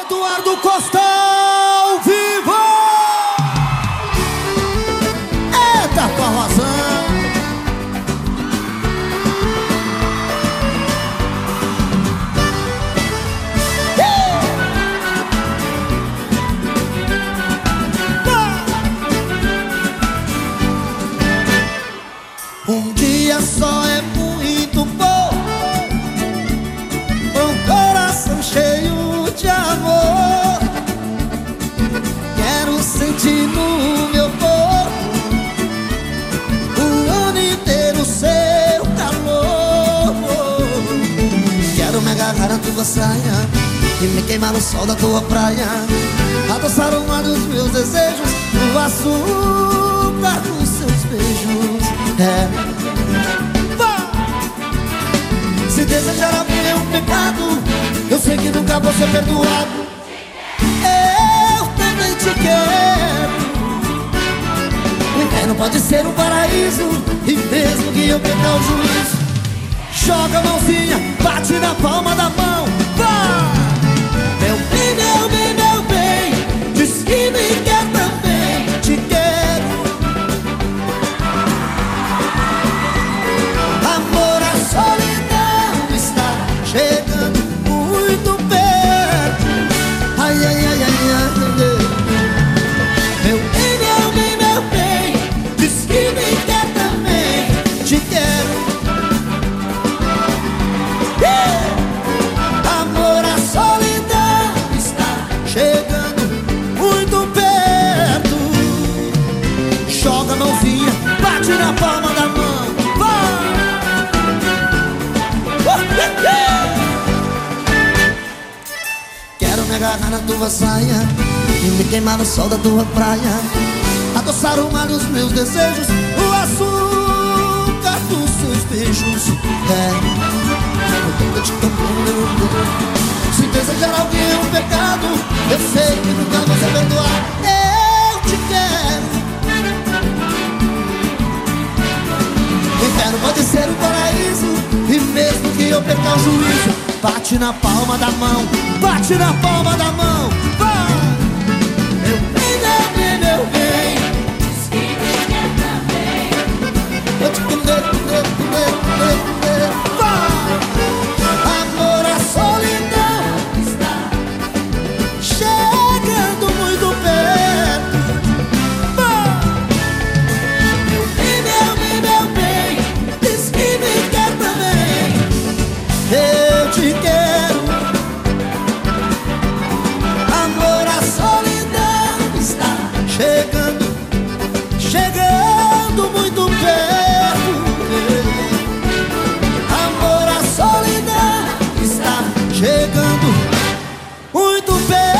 Eduardo Costa saia E me queimar no sol da tua praia. Adoçar o mar dos meus desejos O açúcar dos seus beijos. É! Se desejar a mim é um pecado Eu sei que nunca vou ser perdoado. Eu também te quero. O inferno pode ser um paraíso E mesmo que eu perca o juízo Joga a mãozinha, bate na palma da mão na palma da mão. Vai! Quero me agarrar na tua saia E me queimar no sol da tua praia. Adoçar o mar dos meus desejos O açúcar dos seus beijos. É. Eu te Se desejar alguém é um pecado Eu sei eu perca o juízo Bate na palma da mão Bate na palma da mão baby.